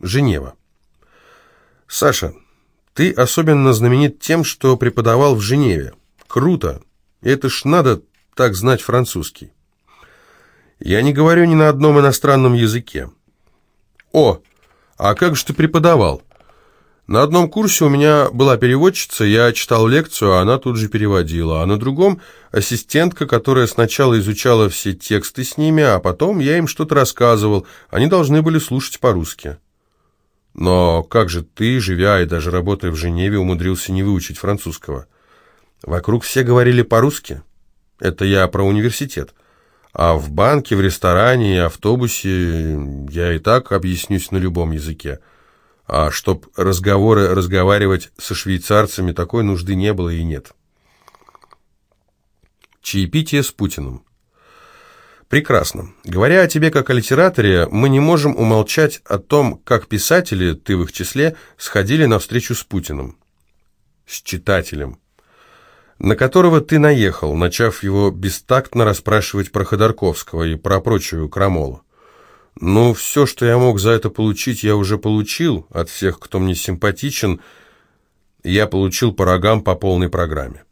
Женева. Саша, ты особенно знаменит тем, что преподавал в Женеве. Круто. Это ж надо так знать французский. Я не говорю ни на одном иностранном языке. О, а как же ты преподавал? На одном курсе у меня была переводчица, я читал лекцию, а она тут же переводила, а на другом ассистентка, которая сначала изучала все тексты с ними, а потом я им что-то рассказывал, они должны были слушать по-русски. Но как же ты, живя и даже работая в Женеве, умудрился не выучить французского? Вокруг все говорили по-русски. Это я про университет. А в банке, в ресторане и автобусе я и так объяснюсь на любом языке. А чтоб разговоры разговаривать со швейцарцами, такой нужды не было и нет. Чаепитие с Путиным. Прекрасно. Говоря о тебе как о литераторе, мы не можем умолчать о том, как писатели, ты в их числе, сходили на встречу с Путиным. С читателем. На которого ты наехал, начав его бестактно расспрашивать про Ходорковского и про прочую крамолу. Ну, все, что я мог за это получить, я уже получил от всех, кто мне симпатичен. Я получил по рогам по полной программе.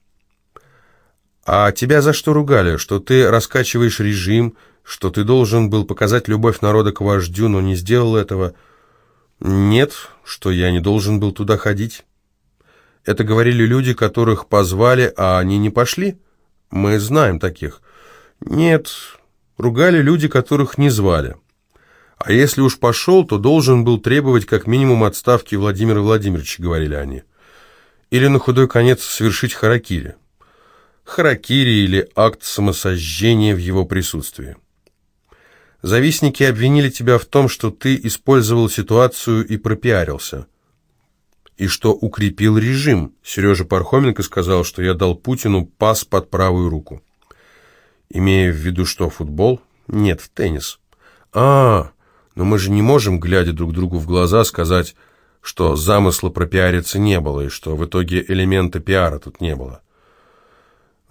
А тебя за что ругали? Что ты раскачиваешь режим, что ты должен был показать любовь народа к вождю, но не сделал этого? Нет, что я не должен был туда ходить. Это говорили люди, которых позвали, а они не пошли? Мы знаем таких. Нет, ругали люди, которых не звали. А если уж пошел, то должен был требовать как минимум отставки Владимира Владимировича, говорили они. Или на худой конец совершить харакири. Харакири или акт самосожжения в его присутствии. Завистники обвинили тебя в том, что ты использовал ситуацию и пропиарился. И что укрепил режим. Сережа Пархоменко сказал, что я дал Путину пас под правую руку. Имея в виду что, футбол? Нет, теннис. А, но мы же не можем, глядя друг другу в глаза, сказать, что замысла пропиариться не было, и что в итоге элемента пиара тут не было.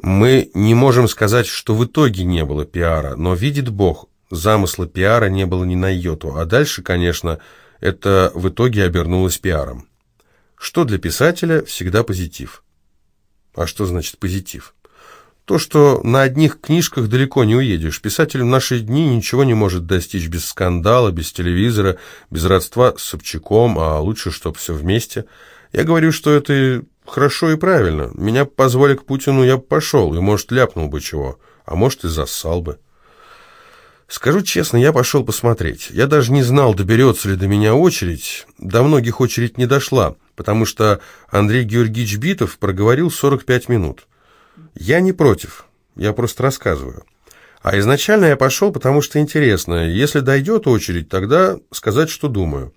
Мы не можем сказать, что в итоге не было пиара, но видит Бог, замысла пиара не было ни на йоту, а дальше, конечно, это в итоге обернулось пиаром. Что для писателя всегда позитив. А что значит позитив? То, что на одних книжках далеко не уедешь. Писатель в наши дни ничего не может достичь без скандала, без телевизора, без родства с Собчаком, а лучше, чтобы все вместе. Я говорю, что это хорошо и правильно. Меня позвали к Путину, я бы пошел, и, может, ляпнул бы чего, а может, и зассал бы. Скажу честно, я пошел посмотреть. Я даже не знал, доберется ли до меня очередь. До многих очередь не дошла, потому что Андрей Георгиевич Битов проговорил 45 минут. Я не против, я просто рассказываю. А изначально я пошел, потому что интересно. Если дойдет очередь, тогда сказать, что думаю.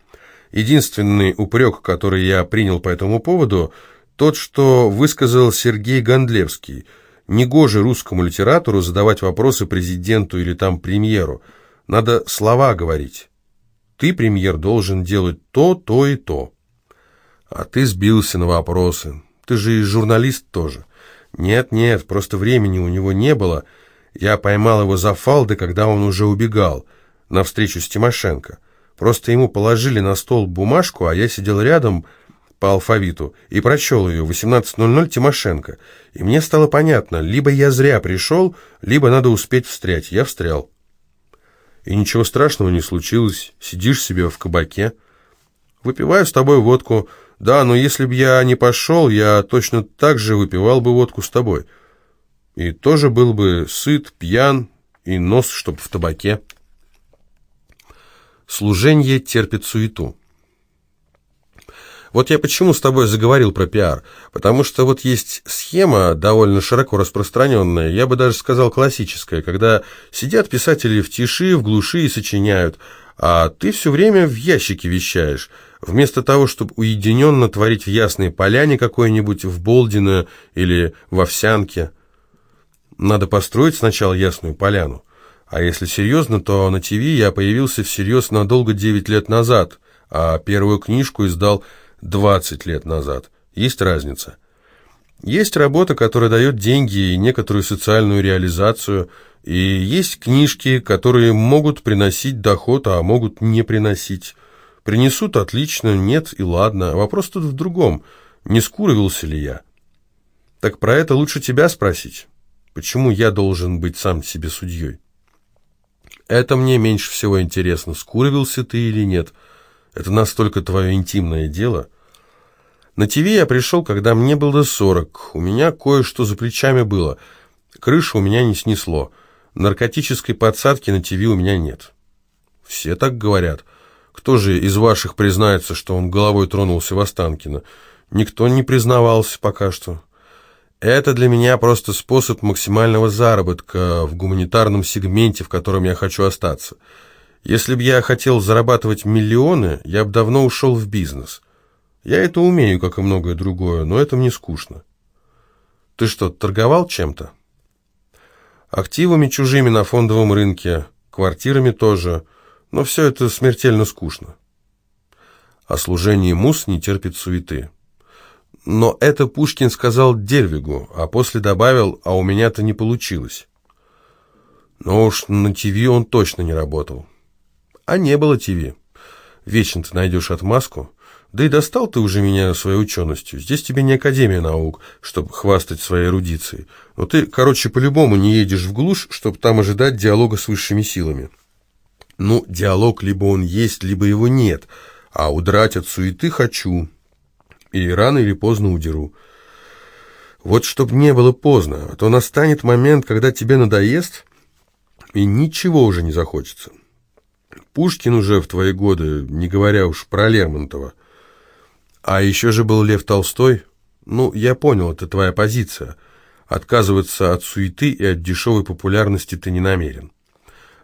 Единственный упрек, который я принял по этому поводу, тот, что высказал Сергей Гондлевский. Негоже русскому литератору задавать вопросы президенту или там премьеру. Надо слова говорить. Ты, премьер, должен делать то, то и то. А ты сбился на вопросы. Ты же и журналист тоже. Нет-нет, просто времени у него не было. Я поймал его за фалды, когда он уже убегал, на встречу с Тимошенко. Просто ему положили на стол бумажку, а я сидел рядом по алфавиту и прочел ее 18.00 Тимошенко. И мне стало понятно, либо я зря пришел, либо надо успеть встрять. Я встрял. И ничего страшного не случилось. Сидишь себе в кабаке. Выпиваю с тобой водку, да, но если бы я не пошел, я точно так же выпивал бы водку с тобой. И тоже был бы сыт, пьян и нос, чтоб в табаке. Служение терпит суету. Вот я почему с тобой заговорил про пиар. Потому что вот есть схема, довольно широко распространенная, я бы даже сказал классическая, когда сидят писатели в тиши, в глуши и сочиняют, а ты все время в ящике вещаешь – Вместо того, чтобы уединенно творить в Ясной Поляне какой-нибудь, в Болдино или в Овсянке, надо построить сначала Ясную Поляну. А если серьезно, то на ТВ я появился всерьез надолго 9 лет назад, а первую книжку издал 20 лет назад. Есть разница. Есть работа, которая дает деньги и некоторую социальную реализацию, и есть книжки, которые могут приносить доход, а могут не приносить. Принесут отлично, нет и ладно. Вопрос тут в другом. Не скуривался ли я? Так про это лучше тебя спросить. Почему я должен быть сам себе судьей? Это мне меньше всего интересно, скуривился ты или нет. Это настолько твое интимное дело. На ТВ я пришел, когда мне было сорок. У меня кое-что за плечами было. Крышу у меня не снесло. Наркотической подсадки на ТВ у меня нет. Все так говорят. Кто же из ваших признается, что он головой тронулся в Останкино? Никто не признавался пока что. Это для меня просто способ максимального заработка в гуманитарном сегменте, в котором я хочу остаться. Если бы я хотел зарабатывать миллионы, я бы давно ушел в бизнес. Я это умею, как и многое другое, но это мне скучно. Ты что, торговал чем-то? Активами чужими на фондовом рынке, квартирами тоже, но все это смертельно скучно. А служение мус не терпит суеты. Но это Пушкин сказал Дельвигу, а после добавил, а у меня-то не получилось. Но уж на ТВ он точно не работал. А не было ТВ. Вечно ты найдешь отмазку. Да и достал ты уже меня своей ученостью. Здесь тебе не Академия наук, чтобы хвастать своей эрудицией. Но ты, короче, по-любому не едешь в глушь, чтобы там ожидать диалога с высшими силами. Ну, диалог либо он есть, либо его нет. А удрать от суеты хочу и рано или поздно удеру. Вот чтоб не было поздно, а то настанет момент, когда тебе надоест, и ничего уже не захочется. Пушкин уже в твои годы, не говоря уж про Лермонтова. А еще же был Лев Толстой. Ну, я понял, это твоя позиция. Отказываться от суеты и от дешевой популярности ты не намерен.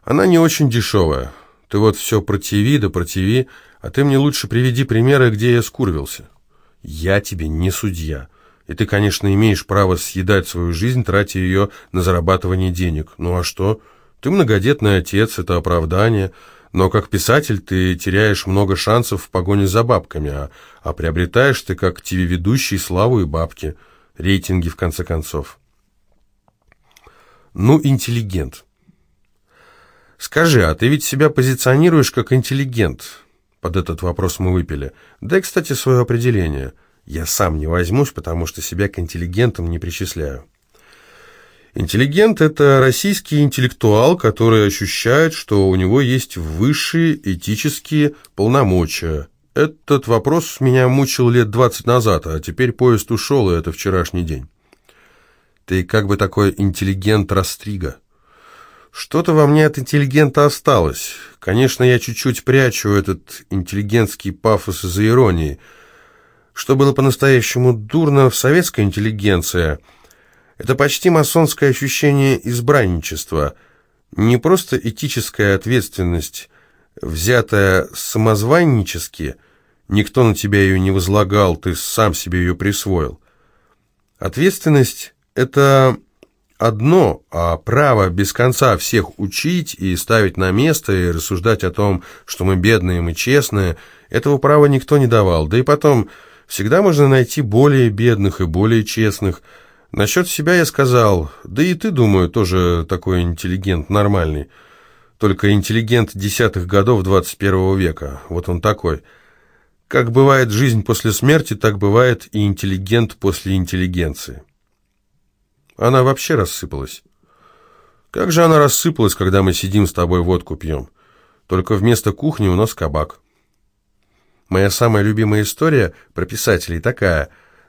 Она не очень дешевая. Ты вот все про ТВ да про ТВ, а ты мне лучше приведи примеры, где я скурвился. Я тебе не судья. И ты, конечно, имеешь право съедать свою жизнь, тратя ее на зарабатывание денег. Ну а что? Ты многодетный отец, это оправдание. Но как писатель ты теряешь много шансов в погоне за бабками, а, а приобретаешь ты как ТВ-ведущий славу и бабки. Рейтинги, в конце концов. Ну, интеллигент. Скажи, а ты ведь себя позиционируешь как интеллигент? Под этот вопрос мы выпили. Дай, кстати, свое определение. Я сам не возьмусь, потому что себя к интеллигентам не причисляю. Интеллигент – это российский интеллектуал, который ощущает, что у него есть высшие этические полномочия. Этот вопрос меня мучил лет 20 назад, а теперь поезд ушел, и это вчерашний день. Ты как бы такой интеллигент Растрига. Что-то во мне от интеллигента осталось. Конечно, я чуть-чуть прячу этот интеллигентский пафос из-за иронии. Что было по-настоящему дурно в советской интеллигенции, это почти масонское ощущение избранничества, не просто этическая ответственность, взятая самозваннически, никто на тебя ее не возлагал, ты сам себе ее присвоил. Ответственность – это одно, а право без конца всех учить и ставить на место, и рассуждать о том, что мы бедные, мы честные, этого права никто не давал. Да и потом, всегда можно найти более бедных и более честных. Насчет себя я сказал, да и ты, думаю, тоже такой интеллигент, нормальный. Только интеллигент десятых годов 21 века, вот он такой. Как бывает жизнь после смерти, так бывает и интеллигент после интеллигенции. Она вообще рассыпалась. Как же она рассыпалась, когда мы сидим с тобой водку пьем? Только вместо кухни у нас кабак. Моя самая любимая история про писателей такая.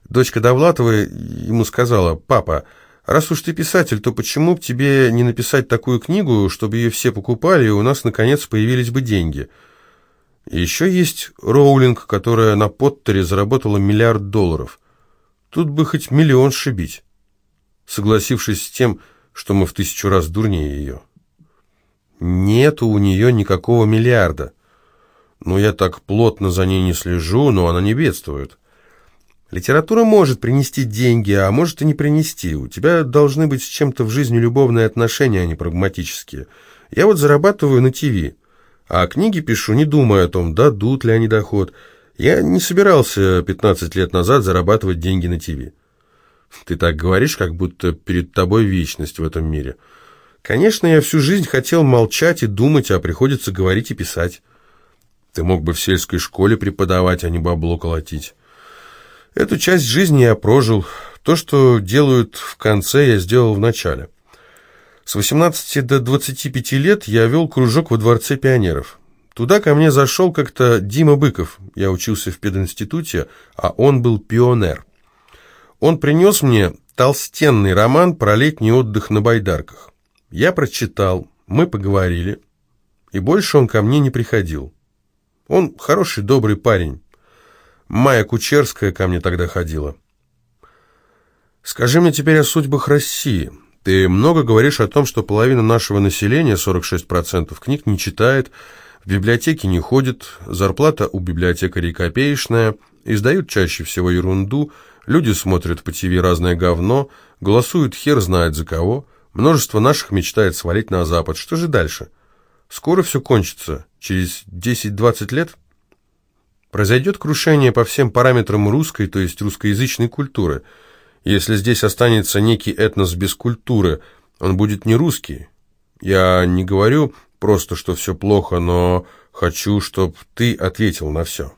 Дочка Довлатова ему сказала, «Папа, раз уж ты писатель, то почему бы тебе не написать такую книгу, чтобы ее все покупали, и у нас, наконец, появились бы деньги?» еще есть Роулинг, которая на Поттере заработала миллиард долларов. Тут бы хоть миллион шибить согласившись с тем, что мы в тысячу раз дурнее ее. Нету у нее никакого миллиарда. Ну, я так плотно за ней не слежу, но она не бедствует. Литература может принести деньги, а может и не принести. У тебя должны быть с чем-то в жизни любовные отношения, а не прагматические. Я вот зарабатываю на ТВ, а книги пишу, не думая о том, дадут ли они доход. Я не собирался 15 лет назад зарабатывать деньги на ТВ. Ты так говоришь, как будто перед тобой вечность в этом мире. Конечно, я всю жизнь хотел молчать и думать, а приходится говорить и писать. Ты мог бы в сельской школе преподавать, а не бабло колотить. Эту часть жизни я прожил. То, что делают в конце, я сделал в начале. С 18 до 25 лет я вел кружок во Дворце пионеров. Туда ко мне зашел как-то Дима Быков. Я учился в пединституте, а он был пионер. Он принес мне толстенный роман про летний отдых на байдарках. Я прочитал, мы поговорили, и больше он ко мне не приходил. Он хороший, добрый парень. Майя Кучерская ко мне тогда ходила. Скажи мне теперь о судьбах России. Ты много говоришь о том, что половина нашего населения, 46%, книг не читает, в библиотеке не ходит, зарплата у библиотекарей копеечная, издают чаще всего ерунду, люди смотрят по ТВ разное говно, голосуют хер знает за кого, множество наших мечтает свалить на Запад. Что же дальше? Скоро все кончится, через 10-20 лет произойдет крушение по всем параметрам русской, то есть русскоязычной культуры. Если здесь останется некий этнос без культуры, он будет не русский. Я не говорю просто, что все плохо, но хочу, чтобы ты ответил на все.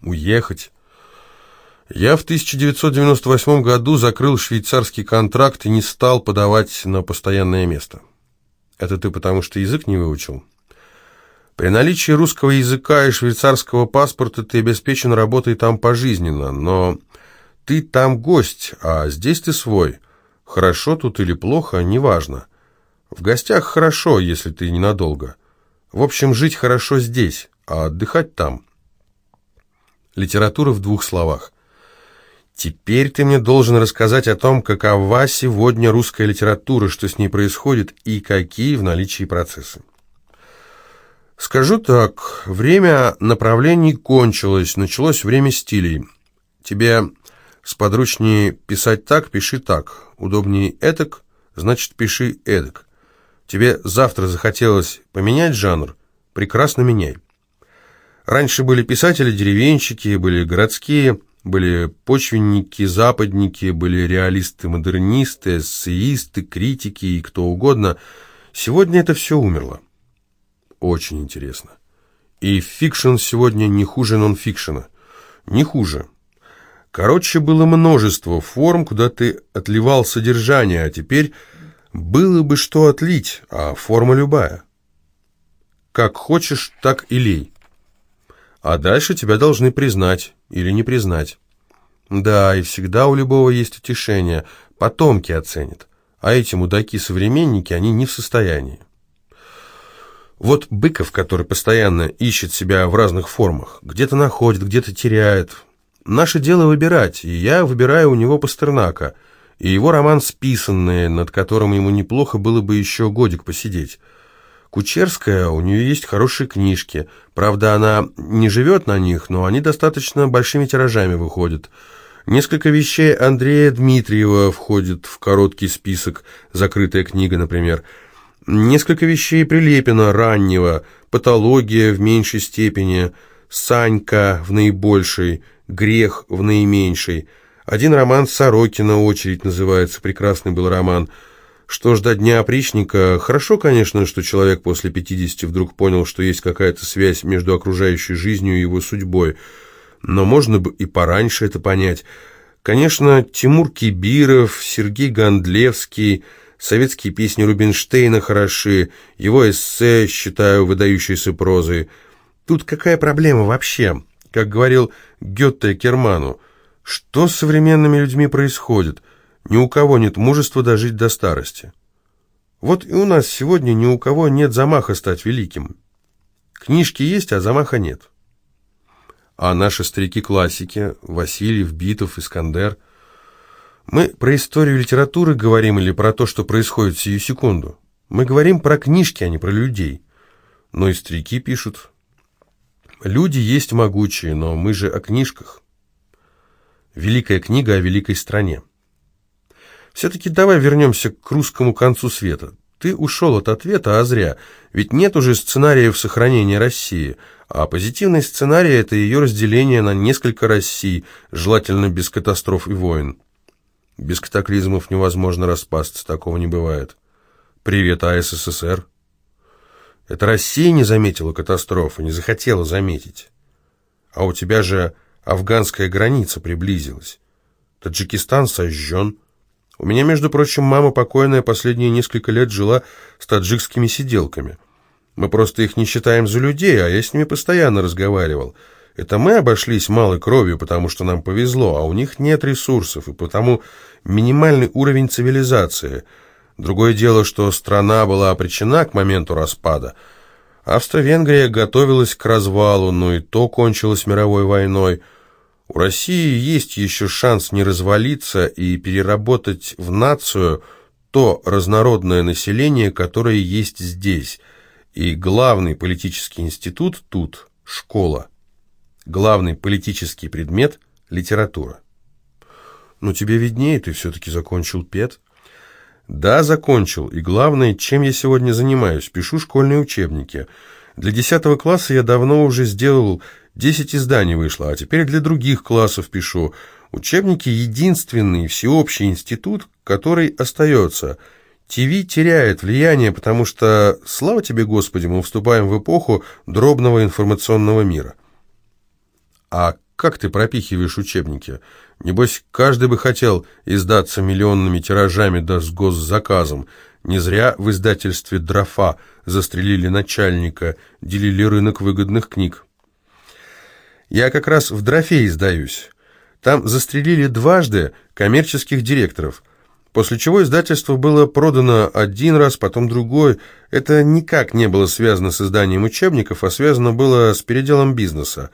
Уехать? Я в 1998 году закрыл швейцарский контракт и не стал подавать на постоянное место. Это ты потому, что язык не выучил? При наличии русского языка и швейцарского паспорта ты обеспечен работой там пожизненно, но ты там гость, а здесь ты свой. Хорошо тут или плохо, неважно. В гостях хорошо, если ты ненадолго. В общем, жить хорошо здесь, а отдыхать там. Литература в двух словах. Теперь ты мне должен рассказать о том, какова сегодня русская литература, что с ней происходит и какие в наличии процессы. Скажу так, время направлений кончилось, началось время стилей. Тебе сподручнее писать так, пиши так. Удобнее этак, значит пиши эдак. Тебе завтра захотелось поменять жанр? Прекрасно меняй. Раньше были писатели-деревенщики, были городские, были почвенники, западники, были реалисты-модернисты, эссеисты, критики и кто угодно. Сегодня это все умерло. Очень интересно. И фикшн сегодня не хуже нонфикшена. Не хуже. Короче, было множество форм, куда ты отливал содержание, а теперь было бы что отлить, а форма любая. Как хочешь, так и лей. А дальше тебя должны признать или не признать. Да, и всегда у любого есть утешение. Потомки оценят. А эти мудаки-современники, они не в состоянии. Вот Быков, который постоянно ищет себя в разных формах, где-то находит, где-то теряет. Наше дело выбирать, и я выбираю у него Пастернака, и его роман «Списанные», над которым ему неплохо было бы еще годик посидеть. Кучерская, у нее есть хорошие книжки. Правда, она не живет на них, но они достаточно большими тиражами выходят. Несколько вещей Андрея Дмитриева входит в короткий список, закрытая книга, например. Несколько вещей Прилепина, раннего, «Патология» в меньшей степени, «Санька» в наибольшей, «Грех» в наименьшей. Один роман Сорокина «Очередь» называется, прекрасный был роман – что ждать дня опричника? Хорошо, конечно, что человек после 50 вдруг понял, что есть какая-то связь между окружающей жизнью и его судьбой. Но можно бы и пораньше это понять. Конечно, Тимур Кибиров, Сергей Гондлевский, советские песни Рубинштейна хороши, его эссе считаю выдающейся прозой. Тут какая проблема вообще? Как говорил Гетте Керману, что с современными людьми происходит – ни у кого нет мужества дожить до старости. Вот и у нас сегодня ни у кого нет замаха стать великим. Книжки есть, а замаха нет. А наши старики-классики, Васильев, Битов, Искандер, мы про историю литературы говорим или про то, что происходит сию секунду? Мы говорим про книжки, а не про людей. Но и старики пишут. Люди есть могучие, но мы же о книжках. Великая книга о великой стране. Все-таки давай вернемся к русскому концу света. Ты ушел от ответа, а зря. Ведь нет уже сценариев сохранения России. А позитивный сценарий – это ее разделение на несколько Россий, желательно без катастроф и войн. Без катаклизмов невозможно распасться, такого не бывает. Привет, АССР. Это Россия не заметила катастрофы, не захотела заметить. А у тебя же афганская граница приблизилась. Таджикистан сожжен. У меня, между прочим, мама покойная последние несколько лет жила с таджикскими сиделками. Мы просто их не считаем за людей, а я с ними постоянно разговаривал. Это мы обошлись малой кровью, потому что нам повезло, а у них нет ресурсов, и потому минимальный уровень цивилизации. Другое дело, что страна была обречена к моменту распада. Австро-Венгрия готовилась к развалу, но и то кончилось мировой войной. У России есть еще шанс не развалиться и переработать в нацию то разнородное население, которое есть здесь. И главный политический институт тут – школа. Главный политический предмет – литература. Ну, тебе виднее, ты все-таки закончил ПЕТ. Да, закончил. И главное, чем я сегодня занимаюсь, пишу школьные учебники. Для 10 класса я давно уже сделал 10 изданий вышло, а теперь для других классов пишу. Учебники – единственный всеобщий институт, который остается. ТВ теряет влияние, потому что, слава тебе, Господи, мы вступаем в эпоху дробного информационного мира. А как ты пропихиваешь учебники? Небось, каждый бы хотел издаться миллионными тиражами да с госзаказом. Не зря в издательстве «Дрофа» застрелили начальника, делили рынок выгодных книг. Я как раз в «Дрофе» издаюсь. Там застрелили дважды коммерческих директоров, после чего издательство было продано один раз, потом другой. Это никак не было связано с изданием учебников, а связано было с переделом бизнеса.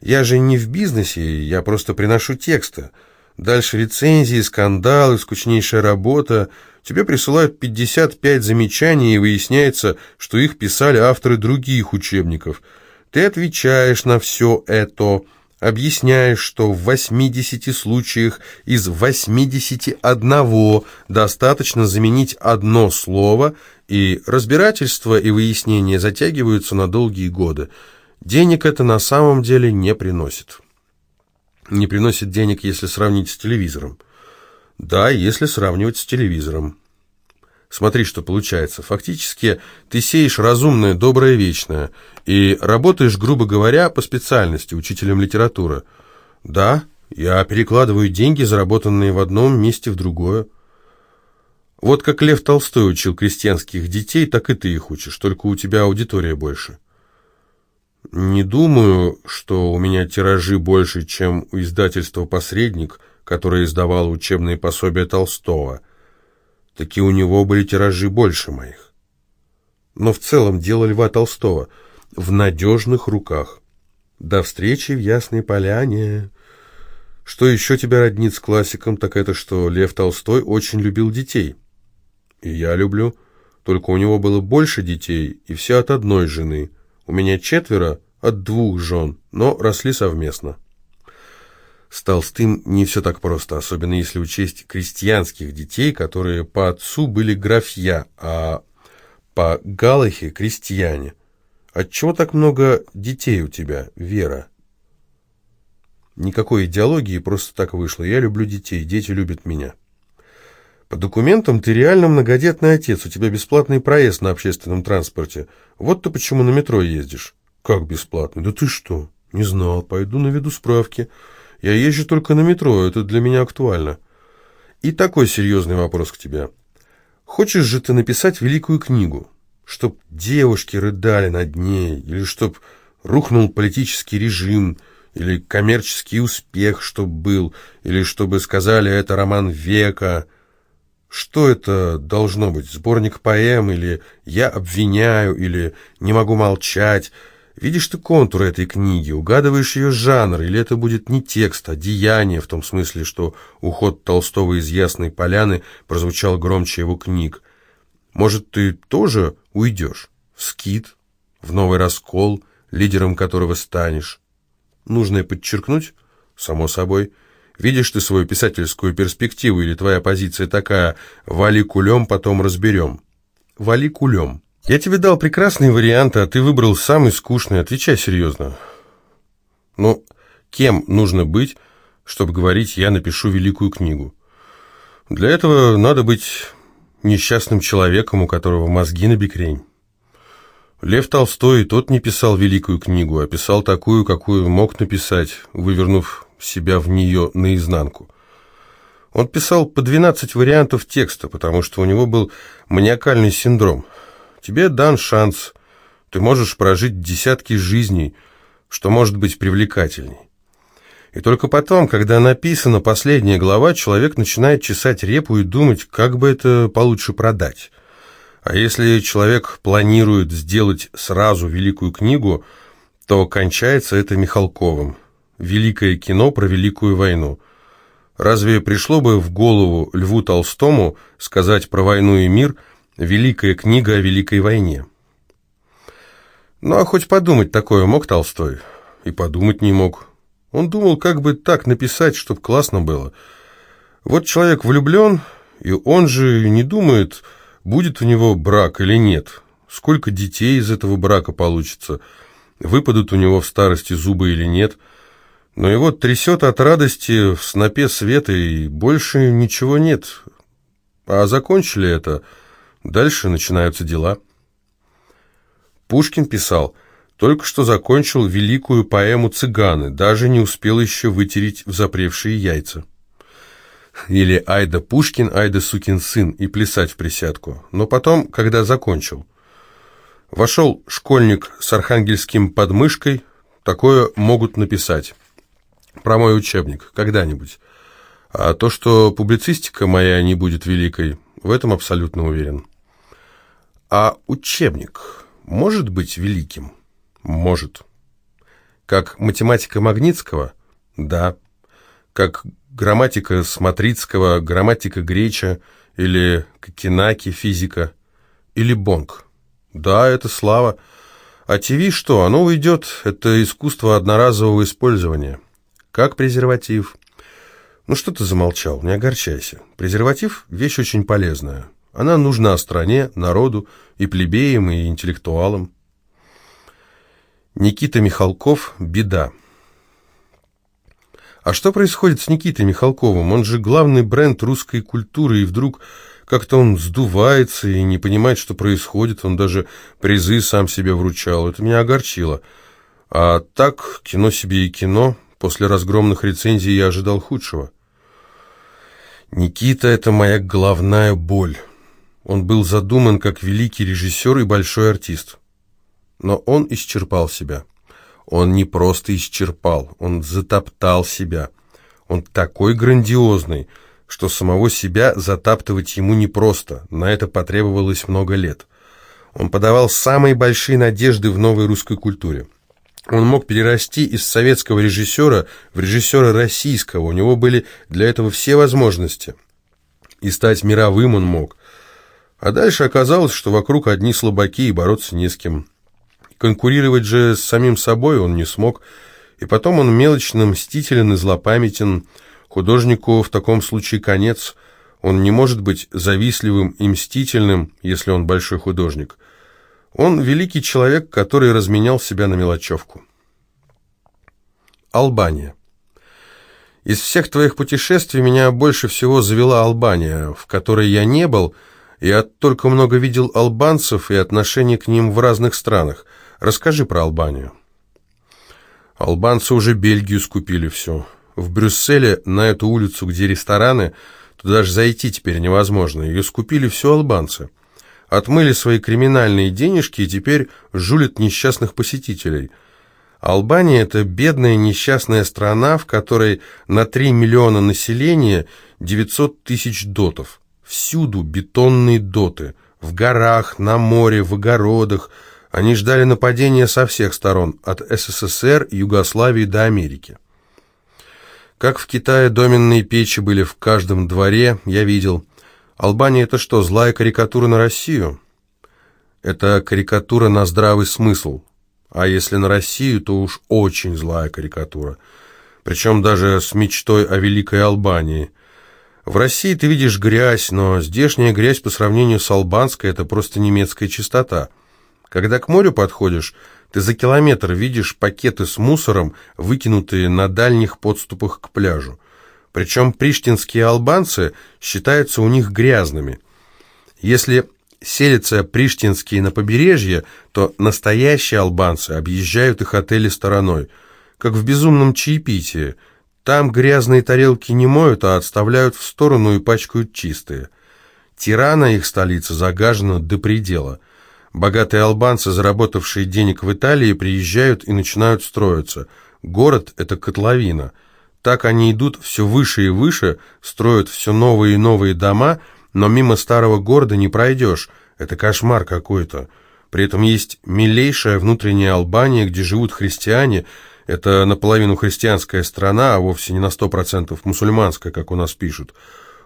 Я же не в бизнесе, я просто приношу тексты. Дальше рецензии, скандалы, скучнейшая работа. Тебе присылают 55 замечаний, и выясняется, что их писали авторы других учебников. Ты отвечаешь на все это, объясняешь, что в 80 случаях из 81 достаточно заменить одно слово, и разбирательство и выяснение затягиваются на долгие годы. Денег это на самом деле не приносит. Не приносит денег, если сравнить с телевизором. Да, если сравнивать с телевизором. Смотри, что получается. Фактически ты сеешь разумное, доброе, вечное и работаешь, грубо говоря, по специальности, учителем литературы. Да, я перекладываю деньги, заработанные в одном месте, в другое. Вот как Лев Толстой учил крестьянских детей, так и ты их учишь, только у тебя аудитория больше. Не думаю, что у меня тиражи больше, чем у издательства «Посредник», которое издавало учебные пособия Толстого. Таки у него были тиражи больше моих. Но в целом дело Льва Толстого в надежных руках. До встречи в Ясной Поляне. Что еще тебя роднит с классиком, так это что Лев Толстой очень любил детей. И я люблю. Только у него было больше детей, и все от одной жены – у меня четверо от двух жен, но росли совместно. С Толстым не все так просто, особенно если учесть крестьянских детей, которые по отцу были графья, а по Галахе – крестьяне. Отчего так много детей у тебя, Вера? Никакой идеологии, просто так вышло. Я люблю детей, дети любят меня. По документам ты реально многодетный отец, у тебя бесплатный проезд на общественном транспорте. Вот ты почему на метро ездишь. Как бесплатный? Да ты что? Не знал, пойду наведу справки. Я езжу только на метро, это для меня актуально. И такой серьезный вопрос к тебе. Хочешь же ты написать великую книгу, чтоб девушки рыдали над ней, или чтоб рухнул политический режим, или коммерческий успех, чтоб был, или чтобы сказали, это роман века – что это должно быть? Сборник поэм или «Я обвиняю» или «Не могу молчать»? Видишь ты контуры этой книги, угадываешь ее жанр, или это будет не текст, а деяние, в том смысле, что уход Толстого из Ясной Поляны прозвучал громче его книг. Может, ты тоже уйдешь в скит, в новый раскол, лидером которого станешь? Нужно подчеркнуть, само собой, — Видишь ты свою писательскую перспективу, или твоя позиция такая «вали кулем, потом разберем»? Вали кулем. Я тебе дал прекрасные варианты, а ты выбрал самый скучный. Отвечай серьезно. Ну, кем нужно быть, чтобы говорить «я напишу великую книгу»? Для этого надо быть несчастным человеком, у которого мозги на бекрень. Лев Толстой тот не писал великую книгу, а писал такую, какую мог написать, вывернув себя в нее наизнанку. Он писал по 12 вариантов текста, потому что у него был маниакальный синдром. Тебе дан шанс, ты можешь прожить десятки жизней, что может быть привлекательней. И только потом, когда написана последняя глава, человек начинает чесать репу и думать, как бы это получше продать. А если человек планирует сделать сразу великую книгу, то кончается это Михалковым. Великое кино про Великую войну. Разве пришло бы в голову Льву Толстому сказать про войну и мир «Великая книга о Великой войне»? Ну а хоть подумать такое мог Толстой? И подумать не мог. Он думал, как бы так написать, чтобы классно было. Вот человек влюблен, и он же не думает, будет у него брак или нет, сколько детей из этого брака получится, выпадут у него в старости зубы или нет. Но его трясет от радости в снопе света, и больше ничего нет. А закончили это, дальше начинаются дела. Пушкин писал – только что закончил великую поэму «Цыганы», даже не успел еще вытереть взапревшие яйца. Или «Айда Пушкин, Айда сукин сын» и плясать в присядку. Но потом, когда закончил. Вошел школьник с архангельским подмышкой, такое могут написать. Про мой учебник, когда-нибудь. А то, что публицистика моя не будет великой, в этом абсолютно уверен. А учебник может быть великим? Может. Как математика Магнитского? Да. Как грамматика Смотрицкого, грамматика Греча или Кокенаки физика? Или Бонг? Да, это слава. А ТВ что? Оно уйдет. Это искусство одноразового использования. Как презерватив. Ну что ты замолчал? Не огорчайся. Презерватив – вещь очень полезная. Она нужна стране, народу, и плебеям, и интеллектуалам. Никита Михалков «Беда». А что происходит с Никитой Михалковым? Он же главный бренд русской культуры, и вдруг как-то он сдувается и не понимает, что происходит. Он даже призы сам себе вручал. Это меня огорчило. А так, кино себе и кино. После разгромных рецензий я ожидал худшего. Никита — это моя головная боль. Он был задуман как великий режиссер и большой артист. Но он исчерпал себя. Он не просто исчерпал, он затоптал себя. Он такой грандиозный, что самого себя затаптывать ему непросто, на это потребовалось много лет. Он подавал самые большие надежды в новой русской культуре. Он мог перерасти из советского режиссера в режиссера российского, у него были для этого все возможности. И стать мировым он мог. А дальше оказалось, что вокруг одни слабаки и бороться не с кем. Конкурировать же с самим собой он не смог, и потом он мелочно мстителен и злопамятен. Художнику в таком случае конец. Он не может быть завистливым и мстительным, если он большой художник. Он великий человек, который разменял себя на мелочевку. Албания. Из всех твоих путешествий меня больше всего завела Албания, в которой я не был, я только много видел албанцев и отношения к ним в разных странах – Расскажи про Албанию. Албанцы уже Бельгию скупили все. В Брюсселе, на эту улицу, где рестораны, туда даже зайти теперь невозможно. Ее скупили все албанцы. Отмыли свои криминальные денежки и теперь жулят несчастных посетителей. Албания – это бедная несчастная страна, в которой на 3 миллиона населения 900 тысяч дотов. Всюду бетонные доты. В горах, на море, в огородах – они ждали нападения со всех сторон, от СССР, Югославии до Америки. Как в Китае доменные печи были в каждом дворе, я видел. Албания – это что, злая карикатура на Россию? Это карикатура на здравый смысл. А если на Россию, то уж очень злая карикатура. Причем даже с мечтой о Великой Албании. В России ты видишь грязь, но здешняя грязь по сравнению с албанской – это просто немецкая чистота – когда к морю подходишь, ты за километр видишь пакеты с мусором, выкинутые на дальних подступах к пляжу. Причем приштинские албанцы считаются у них грязными. Если селятся приштинские на побережье, то настоящие албанцы объезжают их отели стороной, как в безумном чаепитии. Там грязные тарелки не моют, а отставляют в сторону и пачкают чистые. Тирана, их столица, загажена до предела. Богатые албанцы, заработавшие денег в Италии, приезжают и начинают строиться. Город – это котловина. Так они идут все выше и выше, строят все новые и новые дома, но мимо старого города не пройдешь. Это кошмар какой-то. При этом есть милейшая внутренняя Албания, где живут христиане. Это наполовину христианская страна, а вовсе не на сто процентов мусульманская, как у нас пишут.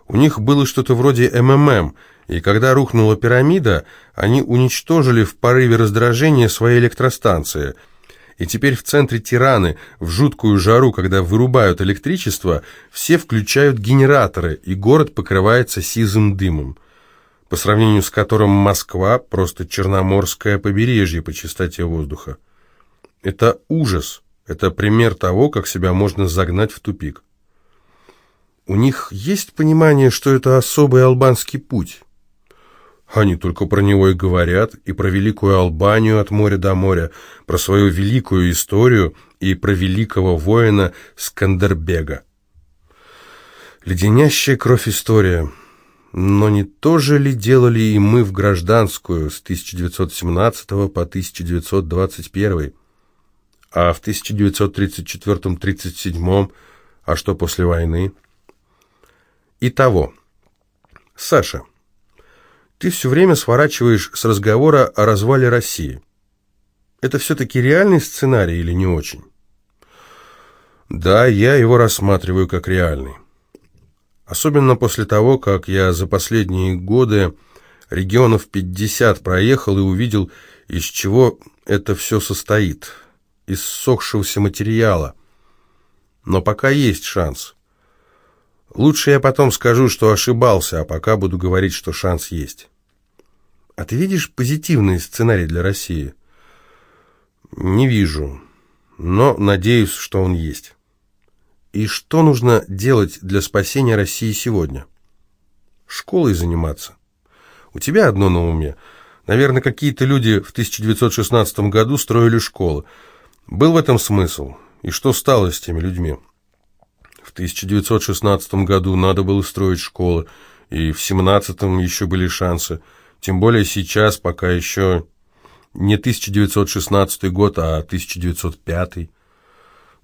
У них было что-то вроде МММ, и когда рухнула пирамида, они уничтожили в порыве раздражения свои электростанции. И теперь в центре Тираны, в жуткую жару, когда вырубают электричество, все включают генераторы, и город покрывается сизым дымом, по сравнению с которым Москва – просто черноморское побережье по чистоте воздуха. Это ужас, это пример того, как себя можно загнать в тупик. У них есть понимание, что это особый албанский путь? Они только про него и говорят, и про великую Албанию от моря до моря, про свою великую историю и про великого воина Скандербега. Леденящая кровь история. Но не то же ли делали и мы в гражданскую с 1917 по 1921? А в 1934-37, а что после войны? Итого. Саша, ты все время сворачиваешь с разговора о развале России. Это все-таки реальный сценарий или не очень? Да, я его рассматриваю как реальный. Особенно после того, как я за последние годы регионов 50 проехал и увидел, из чего это все состоит. Из сохшегося материала. Но пока есть шанс. Лучше я потом скажу, что ошибался, а пока буду говорить, что шанс есть. А ты видишь позитивный сценарий для России? Не вижу, но надеюсь, что он есть. И что нужно делать для спасения России сегодня? Школой заниматься. У тебя одно на уме. Наверное, какие-то люди в 1916 году строили школы. Был в этом смысл? И что стало с теми людьми? В 1916 году надо было строить школы, и в 17-м еще были шансы. Тем более сейчас, пока еще не 1916 год, а 1905.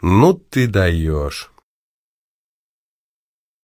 Ну ты даешь.